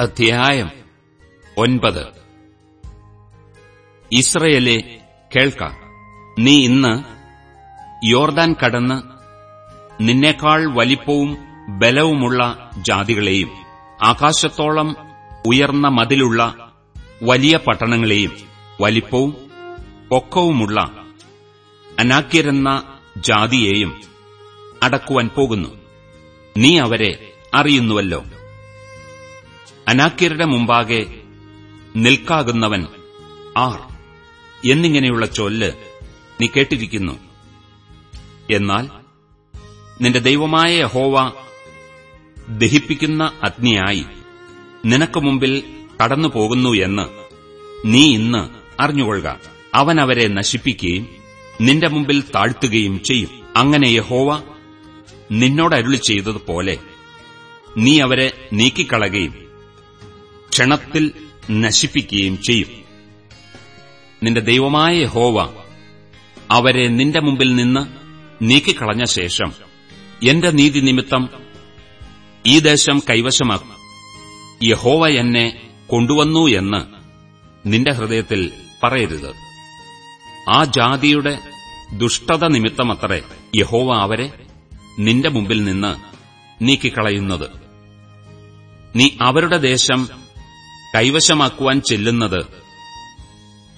അധ്യായം ഒൻപത്. ഇസ്രയേലെ കേൾക്ക. നീ ഇന്ന് യോർദാൻ കടന്ന് നിന്നേക്കാൾ വലിപ്പവും ബലവുമുള്ള ജാതികളെയും ആകാശത്തോളം ഉയർന്ന മതിലുള്ള വലിയ പട്ടണങ്ങളെയും വലിപ്പവും പൊക്കവുമുള്ള അനാക്യരെന്ന ജാതിയെയും അടക്കുവാൻ പോകുന്നു. നീ അവരെ അറിയുന്നുവല്ലോ. അനാക്യരുടെ മുമ്പാകെ നിൽക്കാകുന്നവൻ ആർ? എന്നിങ്ങനെയുള്ള ചൊല്ല് നീ കേട്ടിരിക്കുന്നു. എന്നാൽ നിന്റെ ദൈവമായ യഹോവ ദഹിപ്പിക്കുന്ന അഗ്നിയായി നിനക്ക് മുമ്പിൽ കടന്നു പോകുന്നു എന്ന് നീ ഇന്ന് അറിഞ്ഞുകൊള്ളുക. അവൻ അവരെ നശിപ്പിക്കുകയും നിന്റെ മുമ്പിൽ താഴ്ത്തുകയും ചെയ്യും. അങ്ങനെ യഹോവ നിന്നോട് അരുളി ചെയ്തതുപോലെ നീ അവരെ നീക്കിക്കളയുകയും ക്ഷണത്തിൽ നശിപ്പിക്കുകയും ചെയ്യും. നിന്റെ ദൈവമായ ഹോവ അവരെ നിന്റെ മുമ്പിൽ നിന്ന് നീക്കിക്കളഞ്ഞ ശേഷം എന്റെ നീതി നിമിത്തം ഈ ദേശം കൈവശമാക്കും. യഹോവ എന്നെ കൊണ്ടുവന്നു എന്ന് നിന്റെ ഹൃദയത്തിൽ പറയരുത്. ആ ജാതിയുടെ ദുഷ്ടത നിമിത്തമത്രേ യഹോവ അവരെ നിന്റെ മുമ്പിൽ നിന്ന് നീക്കിക്കളയുന്നത്. നീ അവരുടെ ദേശം കൈവശമാക്കുവാൻ ചെല്ലുന്നത്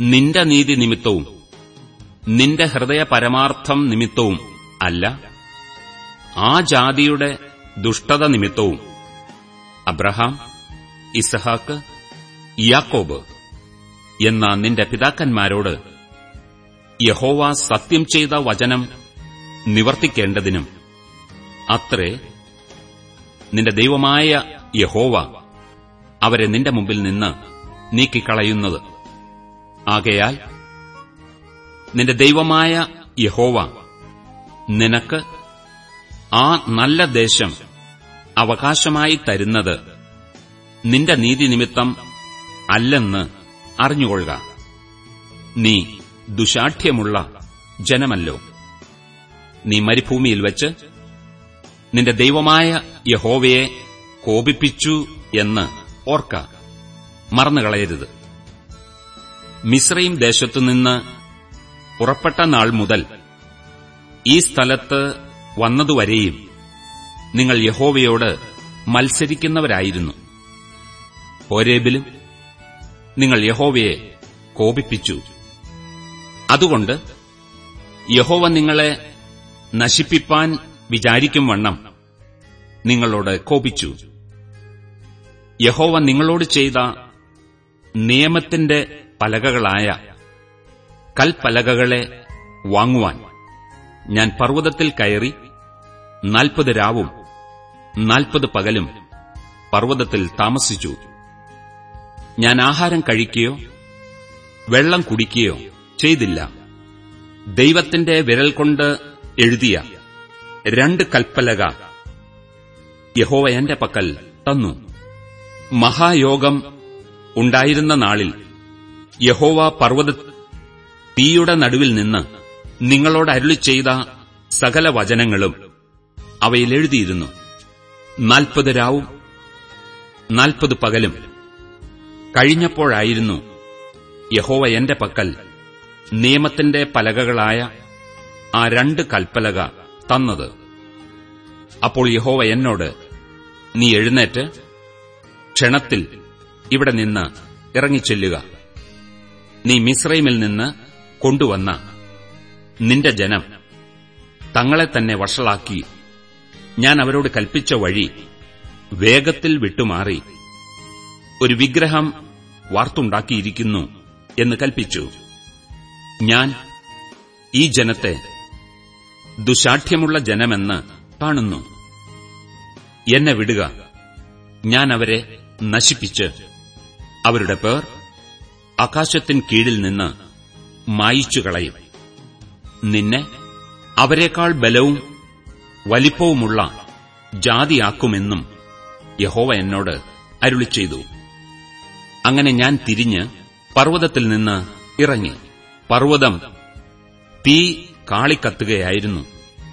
നിന്റെ നീതി നിമിത്തവും നിന്റെ ഹൃദയ പരമാർത്ഥം നിമിത്തവും അല്ല ആ ജാതിയുടെ ദുഷ്ടത നിമിത്തവും. അബ്രഹാം ഇസഹാക്ക് യാക്കോബ് എന്ന നിന്റെ പിതാക്കന്മാരോട് യഹോവ സത്യം ചെയ്ത വചനം നിവർത്തിക്കേണ്ടതിനും അത്രേ നിന്റെ ദൈവമായ യഹോവ അവരെ നിന്റെ മുമ്പിൽ നിന്ന് നീക്കിക്കളയുന്നത്. ആകയാൽ നിന്റെ ദൈവമായ യഹോവ നിനക്ക് ആ നല്ല ദേശം അവകാശമായി തരുന്നത് നിന്റെ നീതി നിമിത്തം അല്ലെന്ന് അറിഞ്ഞുകൊള്ളുക. നീ ദുശാഠ്യമുള്ള ജനമല്ലോ. നീ മരുഭൂമിയിൽ വച്ച് നിന്റെ ദൈവമായ യഹോവയെ കോപിപ്പിച്ചു എന്ന് ഓർക്ക മറന്നുകളയരുത്. മിശ്രയും ദേശത്തുനിന്ന് പുറപ്പെട്ട നാൾ മുതൽ ഈ സ്ഥലത്ത് വന്നതുവരെയും നിങ്ങൾ യഹോവയോട് മത്സരിക്കുന്നവരായിരുന്നു. ഓരേബിലും നിങ്ങൾ യഹോവയെ കോപിപ്പിച്ചു. അതുകൊണ്ട് യഹോവ നിങ്ങളെ നശിപ്പിപ്പാൻ വിചാരിക്കും വണ്ണം നിങ്ങളോട് കോപിച്ചു. യഹോവ നിങ്ങളോട് ചെയ്ത നിയമത്തിന്റെ പലകകളായ കൽപ്പലകകളെ വാങ്ങുവാൻ ഞാൻ പർവതത്തിൽ കയറി നാൽപ്പത് രാവും നാൽപ്പത് പകലും പർവതത്തിൽ താമസിച്ചു. ഞാൻ ആഹാരം കഴിക്കുകയോ വെള്ളം കുടിക്കുകയോ ചെയ്തില്ല. ദൈവത്തിന്റെ വിരൽ കൊണ്ട് എഴുതിയ രണ്ട് കൽപ്പലക യഹോവ എന്റെ പക്കൽ തന്നു. മഹായോഗം ഉണ്ടായിരുന്ന നാളിൽ യഹോവ പർവത തീയുടെ നടുവിൽ നിന്ന് നിങ്ങളോട് അരുളി ചെയ്ത സകല വചനങ്ങളും അവയിൽ എഴുതിയിരുന്നു. നാൽപ്പത് രാവും നാൽപ്പത് പകലും. കഴിഞ്ഞപ്പോഴായിരുന്നു യഹോവ എന്റെ പക്കൽ നിയമത്തിന്റെ പലകകളായ ആ രണ്ട് കൽപ്പലക തന്നത്. അപ്പോൾ യഹോവ എന്നോട് നീ എഴുന്നേറ്റ് ക്ഷണത്തിൽ ഇവിടെ നിന്ന് ഇറങ്ങിച്ചെല്ലുക. നീ മിശ്രൈമിൽ നിന്ന് കൊണ്ടുവന്ന നിന്റെ ജനം തങ്ങളെ തന്നെ വഷളാക്കി. ഞാൻ അവരോട് കൽപ്പിച്ച വഴി വേഗത്തിൽ വിട്ടുമാറി. ഒരു വിഗ്രഹം വാർത്തുണ്ടാക്കിയിരിക്കുന്നു എന്ന് കൽപ്പിച്ചു. ഞാൻ ഈ ജനത്തെ ദുശാഠ്യമുള്ള ജനമെന്ന് കാണുന്നു. എന്നെ വിടുക. ഞാൻ അവരെ നശിപ്പിച്ച് അവരുടെ പേർ ആകാശത്തിൻ കീഴിൽ നിന്ന് മായിച്ചു കളയും. നിന്നെ അവരെക്കാൾ ബലവും വലിപ്പവുമുള്ള ജാതിയാക്കുമെന്നും യഹോവ എന്നോട് അരുളി ചെയ്തു. അങ്ങനെ ഞാൻ തിരിഞ്ഞ് പർവതത്തിൽ നിന്ന് ഇറങ്ങി. പർവതം തീ കാളിക്കത്തുകയായിരുന്നു.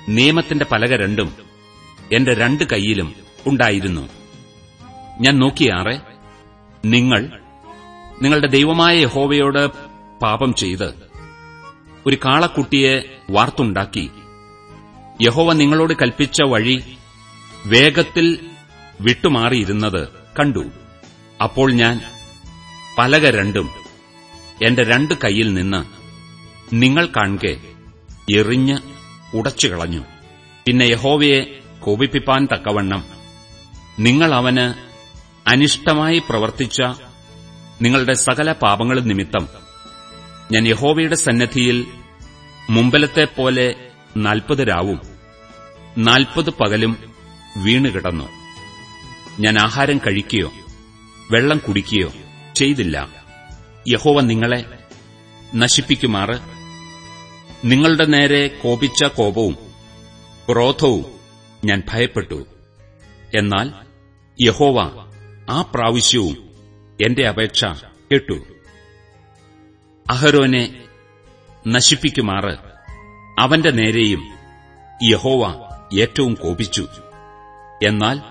നിയമത്തിന്റെ പലക രണ്ടും എന്റെ രണ്ട് കൈയിലും ഉണ്ടായിരുന്നു. ഞാൻ നോക്കിയാറെ നിങ്ങൾ നിങ്ങളുടെ ദൈവമായ യഹോവയോട് പാപം ചെയ്ത് ഒരു കാളക്കുട്ടിയെ വാർത്തുണ്ടാക്കി. യഹോവ നിങ്ങളോട് കൽപ്പിച്ച വഴി വേഗത്തിൽ വിട്ടുമാറിയിരുന്നത് കണ്ടു. അപ്പോൾ ഞാൻ പലക രണ്ടും എന്റെ രണ്ട് കൈയിൽ നിന്ന് നിങ്ങൾ കാണെ എറിഞ്ഞ് ഉടച്ചുകളഞ്ഞു പിന്നെ യഹോവയെ കോപിപ്പിപ്പാൻ തക്കവണ്ണം നിങ്ങൾ അവന് അനിഷ്ടമായി പ്രവർത്തിച്ച നിങ്ങളുടെ സകല പാപങ്ങളും നിമിത്തം ഞാൻ യഹോവയുടെ സന്നദ്ധിയിൽ മുമ്പലത്തെ പോലെ നാൽപ്പത് രാവും നാൽപ്പത് പകലും വീണുകിടന്നു ഞാൻ ആഹാരം കഴിക്കുകയോ വെള്ളം കുടിക്കുകയോ ചെയ്തില്ല. യഹോവ നിങ്ങളെ നശിപ്പിക്കുമാറ്. നിങ്ങളുടെ നേരെ കോപിച്ച കോപവും ക്രോധവും ഞാൻ ഭയപ്പെട്ടു. എന്നാൽ യഹോവ ആ പ്രാവശ്യവും എന്റെ അപേക്ഷ കേട്ടു. അഹരോനെ നശിപ്പിക്കുമാറ് അവന്റെ നേരെയും യഹോവ ഏറ്റവും കോപിച്ചു. എന്നാൽ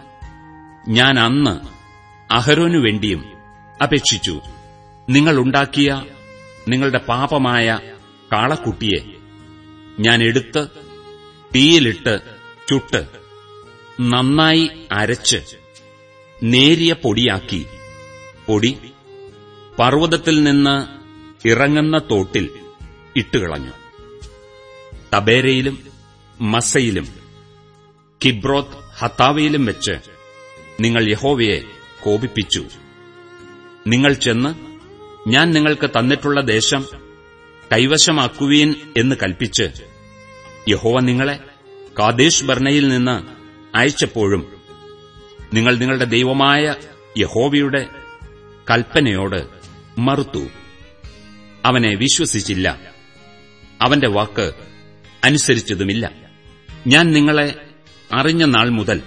ഞാൻ അന്ന് അഹരോനു വേണ്ടിയും അപേക്ഷിച്ചു. നിങ്ങളുണ്ടാക്കിയ നിങ്ങളുടെ പാപമായ കാളക്കുട്ടിയെ ഞാൻ എടുത്ത് തീയിലിട്ട് ചുട്ട് നന്നായി അരച്ച് നേരിയ പൊടിയാക്കി. പൊടി പർവതത്തിൽ നിന്ന് ഇറങ്ങുന്ന തോട്ടിൽ ഇട്ടുകളഞ്ഞു. തബേരയിലും മസയിലും കിബ്രോത്ത് ഹത്താവയിലും വെച്ച് നിങ്ങൾ യഹോവയെ കോപിപ്പിച്ചു. നിങ്ങൾ ചെന്ന് ഞാൻ നിങ്ങൾക്ക് തന്നിട്ടുള്ള ദേശം കൈവശമാക്കുവീൻ എന്ന് കൽപ്പിച്ച് യഹോവ നിങ്ങളെ കാദേശ് ബർണയിൽ നിന്ന് അയച്ചപ്പോഴും നിങ്ങൾ നിങ്ങളുടെ ദൈവമായ യഹോവയുടെ കൽപ്പനയോട് മറുത്തു. അവനെ വിശ്വസിച്ചില്ല. അവന്റെ വാക്ക് അനുസരിച്ചതുമില്ല. ഞാൻ നിങ്ങളെ അറിഞ്ഞ നാൾ മുതൽ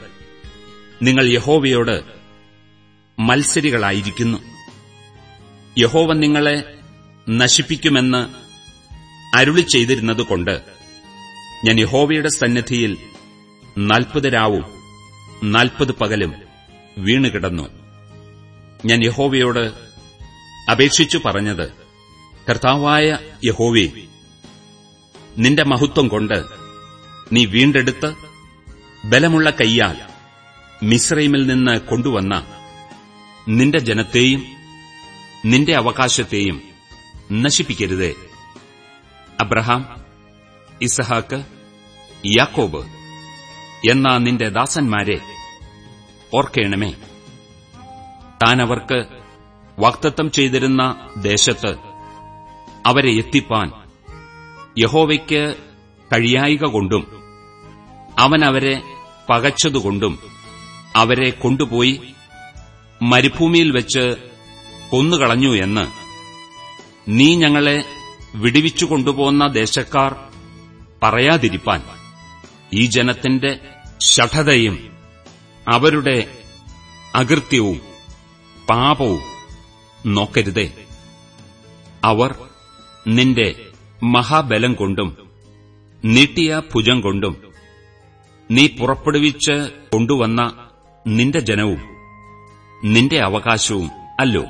നിങ്ങൾ യഹോവയോട് മത്സരികളായിരിക്കുന്നു. യഹോവ നിങ്ങളെ നശിപ്പിക്കുമെന്ന് അരുളി ചെയ്തിരുന്നതുകൊണ്ട് ഞാൻ യഹോവയുടെ സന്നിധിയിൽ നാൽപ്പത് രാവും നാൽപ്പത് പകലും വീണുകിടന്നു ഞാൻ യഹോവയോട് അപേക്ഷിച്ചു പറഞ്ഞത് കർത്താവായ യഹോവേ നിന്റെ മഹത്വം കൊണ്ട് നീ വീണ്ടെടുത്ത് ബലമുള്ള കൈയാൽ മിശ്രൈമിൽ നിന്ന് കൊണ്ടുവന്ന നിന്റെ ജനത്തെയും നിന്റെ അവകാശത്തെയും നശിപ്പിക്കരുതേ. അബ്രഹാം ഇസഹാക്ക് യാക്കോബ് എന്ന നിന്റെ ദാസന്മാരെ ഓർക്കേണമേ. താൻ അവർക്ക് വാക്തത്വം ചെയ്തിരുന്ന ദേശത്ത് അവരെ എത്തിപ്പാൻ യഹോവയ്ക്ക് കഴിയായിക കൊണ്ടും അവൻ അവരെ പകച്ചതുകൊണ്ടും അവരെ കൊണ്ടുപോയി മരുഭൂമിയിൽ വെച്ച് കൊന്നുകളഞ്ഞു എന്ന് നീ ഞങ്ങളെ വിടിവിച്ചു കൊണ്ടുപോകുന്ന ദേശക്കാർ പറയാതിരിപ്പാൻ ഈ ജനത്തിന്റെ ശഠതയും അവരുടെ അകൃത്യവും പാപവും നോക്കരുതേ. അവർ നിന്റെ മഹാബലം കൊണ്ടും നീട്ടിയ ഭുജം കൊണ്ടും നീ പുറപ്പെടുവിച്ച് കൊണ്ടുവന്ന നിന്റെ ജനവും നിന്റെ അവകാശവും അല്ലോ.